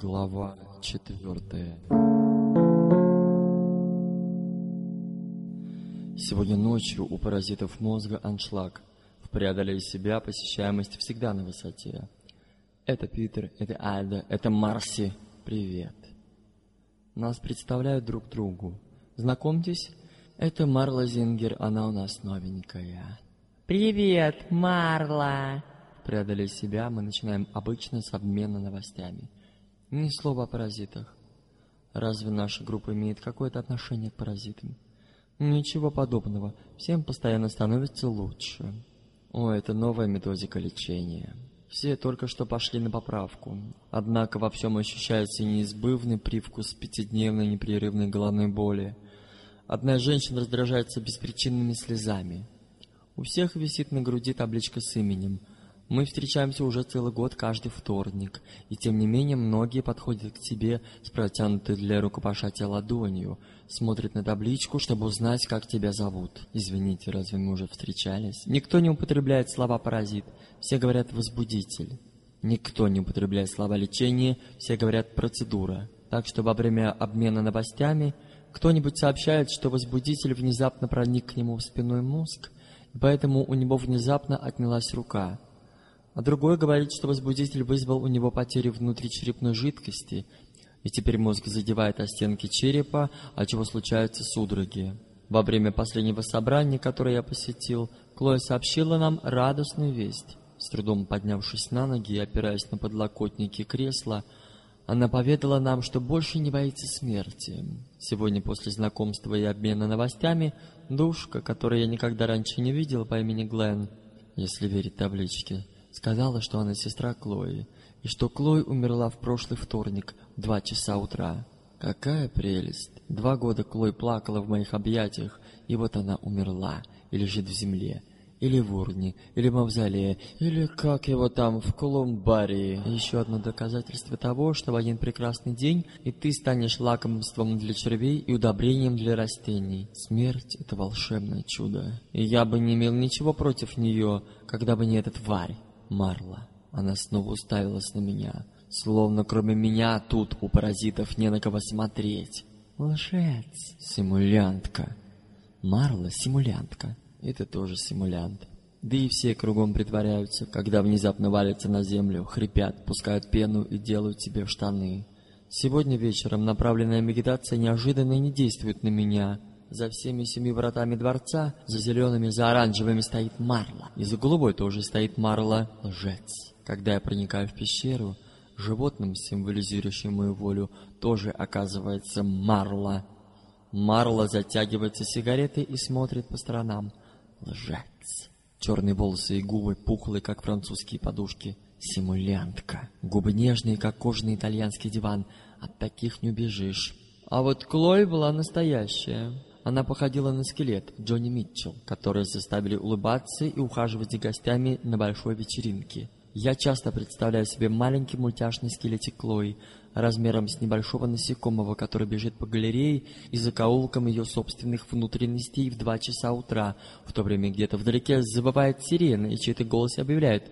Глава четвертая Сегодня ночью у паразитов мозга аншлаг. В преодолее себя посещаемость всегда на высоте. Это Питер, это Альда, это Марси. Привет. Нас представляют друг другу. Знакомьтесь, это Марла Зингер, она у нас новенькая. Привет, Марла. Преодолее себя мы начинаем обычно с обмена новостями. Ни слова о паразитах. Разве наша группа имеет какое-то отношение к паразитам? Ничего подобного. Всем постоянно становится лучше. О, это новая методика лечения. Все только что пошли на поправку. Однако во всем ощущается неизбывный привкус пятидневной непрерывной головной боли. Одна женщина раздражается беспричинными слезами. У всех висит на груди табличка с именем. Мы встречаемся уже целый год каждый вторник, и тем не менее многие подходят к тебе с протянутой для рукопожатия ладонью, смотрят на табличку, чтобы узнать, как тебя зовут. Извините, разве мы уже встречались? Никто не употребляет слова «паразит», все говорят «возбудитель». Никто не употребляет слова «лечение», все говорят «процедура». Так что во время обмена новостями кто-нибудь сообщает, что возбудитель внезапно проник к нему в спинной мозг, и поэтому у него внезапно отнялась рука – а другой говорит, что возбудитель вызвал у него потерю внутричерепной жидкости, и теперь мозг задевает о стенки черепа, от чего случаются судороги. Во время последнего собрания, которое я посетил, Клоя сообщила нам радостную весть. С трудом поднявшись на ноги и опираясь на подлокотники кресла, она поведала нам, что больше не боится смерти. Сегодня после знакомства и обмена новостями, душка, которую я никогда раньше не видел по имени Глен, если верить табличке, Сказала, что она сестра Клои, и что Клои умерла в прошлый вторник в два часа утра. Какая прелесть! Два года Клой плакала в моих объятиях, и вот она умерла и лежит в земле. Или в урне, или в мавзолее, или как его там, в Колумбарии. Еще одно доказательство того, что в один прекрасный день и ты станешь лакомством для червей и удобрением для растений. Смерть — это волшебное чудо. И я бы не имел ничего против нее, когда бы не этот тварь. Марла. Она снова уставилась на меня, словно кроме меня тут у паразитов не на кого смотреть. Лжец. Симулянтка. Марла — симулянтка. Это тоже симулянт. Да и все кругом притворяются, когда внезапно валятся на землю, хрипят, пускают пену и делают себе штаны. Сегодня вечером направленная медитация неожиданно не действует на меня. За всеми семи вратами дворца, за зелеными, за оранжевыми стоит Марла. И за голубой тоже стоит Марла, лжец. Когда я проникаю в пещеру, животным, символизирующим мою волю, тоже оказывается Марла. Марла затягивается сигаретой и смотрит по сторонам. Лжец. Черные волосы и губы пухлые, как французские подушки. Симулянтка. Губы нежные, как кожаный итальянский диван. От таких не убежишь. А вот Клой была настоящая. Она походила на скелет Джонни Митчелл, который заставили улыбаться и ухаживать за гостями на большой вечеринке. Я часто представляю себе маленький мультяшный скелетик Клои, размером с небольшого насекомого, который бежит по галерее и закоулкам ее собственных внутренностей в два часа утра, в то время где-то вдалеке забывает сирена и чей-то голос объявляет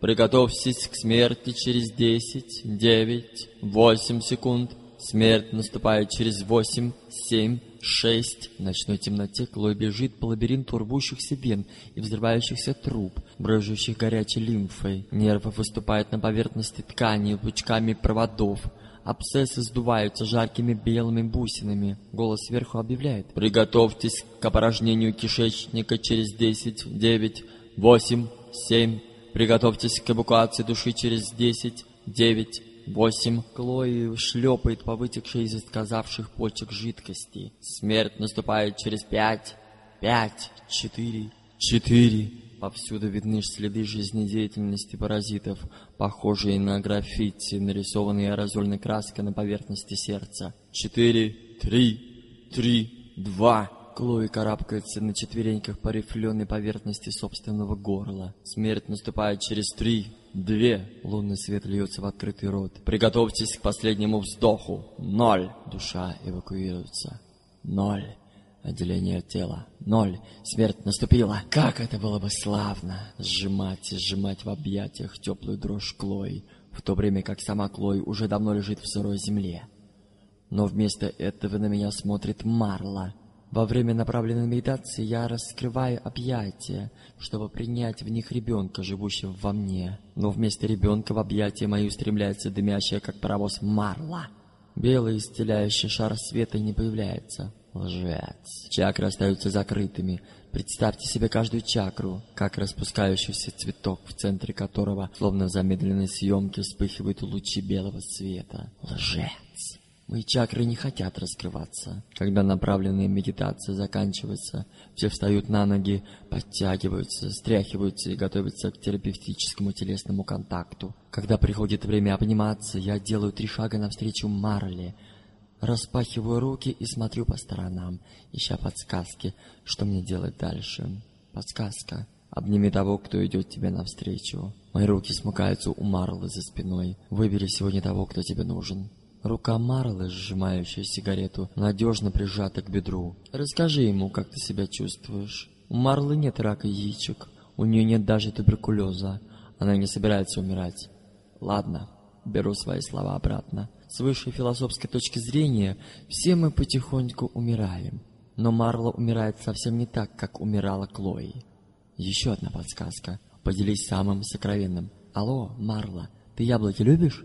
«Приготовьтесь к смерти через десять, девять, восемь секунд. Смерть наступает через восемь, семь, шесть. В ночной темноте Клой бежит по лабиринту рвущихся вен и взрывающихся труб, брожущих горячей лимфой. Нервы выступают на поверхности ткани пучками проводов. Абсцессы сдуваются жаркими белыми бусинами. Голос сверху объявляет. «Приготовьтесь к опорожнению кишечника через десять, девять, восемь, семь. Приготовьтесь к эвакуации души через десять, девять, Восемь. Клои шлепает по вытекшей из отказавших почек жидкости. Смерть наступает через пять, пять, четыре, четыре. Повсюду видны следы жизнедеятельности паразитов, похожие на граффити, нарисованные аэрозольной краской на поверхности сердца. Четыре, три, три, два. Клои карабкается на четвереньках по рифленой поверхности собственного горла. Смерть наступает через три, две. Лунный свет льется в открытый рот. Приготовьтесь к последнему вздоху. Ноль. Душа эвакуируется. Ноль. Отделение тела. Ноль. Смерть наступила. Как это было бы славно! Сжимать и сжимать в объятиях теплую дрожь Клои. в то время как сама Клой уже давно лежит в сырой земле. Но вместо этого на меня смотрит Марла. Во время направленной медитации я раскрываю объятия, чтобы принять в них ребенка, живущего во мне. Но вместо ребенка в объятия мои устремляется дымящая, как паровоз, Марла. Белый исцеляющий шар света не появляется. Лжец. Чакры остаются закрытыми. Представьте себе каждую чакру, как распускающийся цветок, в центре которого, словно в замедленной съемке, вспыхивают лучи белого света. Лжец. Мои чакры не хотят раскрываться. Когда направленная медитация заканчивается, все встают на ноги, подтягиваются, стряхиваются и готовятся к терапевтическому телесному контакту. Когда приходит время обниматься, я делаю три шага навстречу Марле, распахиваю руки и смотрю по сторонам, ища подсказки, что мне делать дальше. Подсказка. Обними того, кто идет тебе навстречу. Мои руки смыкаются у Марлы за спиной. Выбери сегодня того, кто тебе нужен. Рука Марлы, сжимающая сигарету, надежно прижата к бедру. Расскажи ему, как ты себя чувствуешь. У Марлы нет рака яичек. У нее нет даже туберкулеза. Она не собирается умирать. Ладно, беру свои слова обратно. С высшей философской точки зрения, все мы потихоньку умираем. Но Марла умирает совсем не так, как умирала Клои. Еще одна подсказка. Поделись самым сокровенным. Алло, Марла, ты яблоки любишь?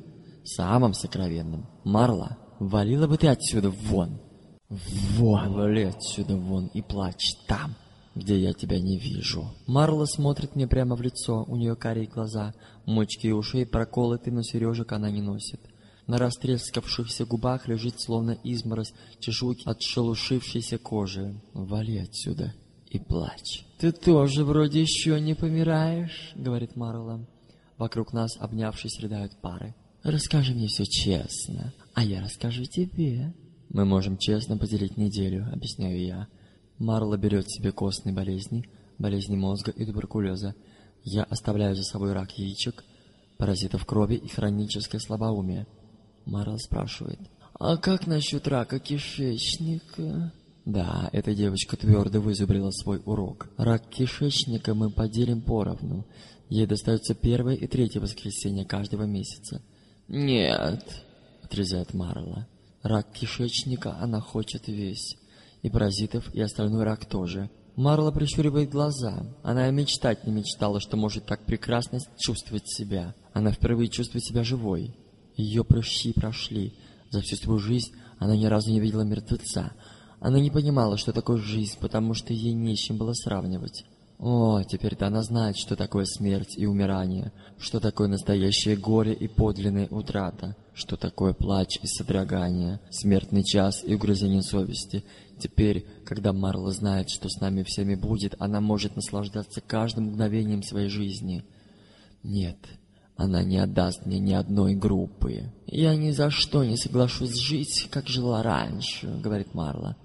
Самым сокровенным. Марла, валила бы ты отсюда вон. Вон, вали отсюда вон и плачь там, где я тебя не вижу. Марла смотрит мне прямо в лицо, у нее карие глаза, мочки и ушей проколоты, но сережек она не носит. На растрескавшихся губах лежит словно изморозь чешуйки от шелушившейся кожи. Вали отсюда и плачь. «Ты тоже вроде еще не помираешь», — говорит Марла. Вокруг нас, обнявшись, рыдают пары. «Расскажи мне все честно, а я расскажу тебе». «Мы можем честно поделить неделю», — объясняю я. Марла берет себе костные болезни, болезни мозга и туберкулеза. Я оставляю за собой рак яичек, паразитов крови и хроническое слабоумие. Марла спрашивает, «А как насчет рака кишечника?» Да, эта девочка твердо вызубрила свой урок. Рак кишечника мы поделим поровну. Ей достается первое и третье воскресенье каждого месяца. «Нет», — отрезает Марла. «Рак кишечника она хочет весь. И паразитов, и остальной рак тоже». Марла прищуривает глаза. Она и мечтать не мечтала, что может так прекрасно чувствовать себя. Она впервые чувствует себя живой. Ее прыщи прошли. За всю свою жизнь она ни разу не видела мертвеца. Она не понимала, что такое жизнь, потому что ей не с чем было сравнивать. О, теперь-то она знает, что такое смерть и умирание, что такое настоящее горе и подлинная утрата, что такое плач и содрогание, смертный час и угрызение совести. Теперь, когда Марла знает, что с нами всеми будет, она может наслаждаться каждым мгновением своей жизни. Нет, она не отдаст мне ни одной группы. «Я ни за что не соглашусь жить, как жила раньше», — говорит Марла.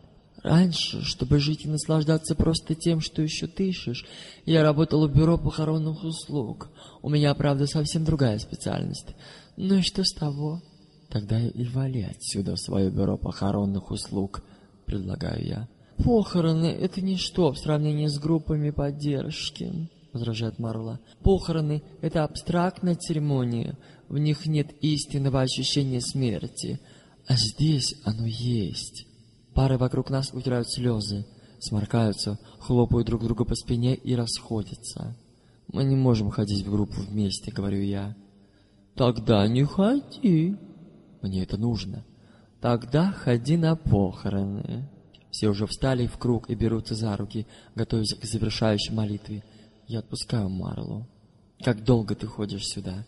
Раньше, чтобы жить и наслаждаться просто тем, что еще дышишь, я работала в бюро похоронных услуг. У меня, правда, совсем другая специальность. Ну и что с того? Тогда и вали отсюда в свое бюро похоронных услуг, предлагаю я. Похороны — это ничто в сравнении с группами поддержки, возражает Марла. Похороны — это абстрактная церемония, в них нет истинного ощущения смерти, а здесь оно есть. Пары вокруг нас утирают слезы, сморкаются, хлопают друг друга по спине и расходятся. Мы не можем ходить в группу вместе, говорю я. Тогда не ходи. Мне это нужно. Тогда ходи на похороны. Все уже встали в круг и берутся за руки, готовясь к завершающей молитве. Я отпускаю Марлу. Как долго ты ходишь сюда?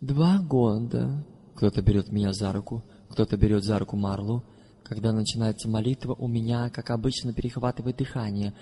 Два года. Кто-то берет меня за руку, кто-то берет за руку Марлу, когда начинается молитва, у меня, как обычно, перехватывает дыхание.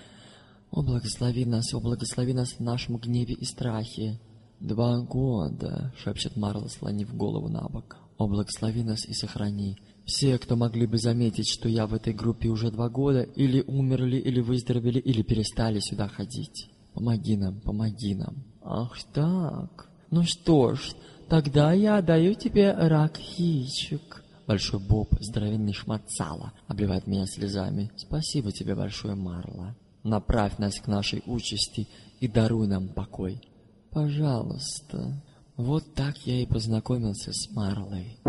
«О, благослови нас, о, благослови нас в нашем гневе и страхе!» «Два года», — шепчет Марла, слонив голову на бок. «О, благослови нас и сохрани!» Все, кто могли бы заметить, что я в этой группе уже два года, или умерли, или выздоровели, или перестали сюда ходить. Помоги нам, помоги нам. Ах так. Ну что ж, тогда я даю тебе рак яичек. Большой Боб, здоровенный шмат сала, обливает меня слезами. Спасибо тебе большое, Марла. Направь нас к нашей участи и даруй нам покой. Пожалуйста. Вот так я и познакомился с Марлой.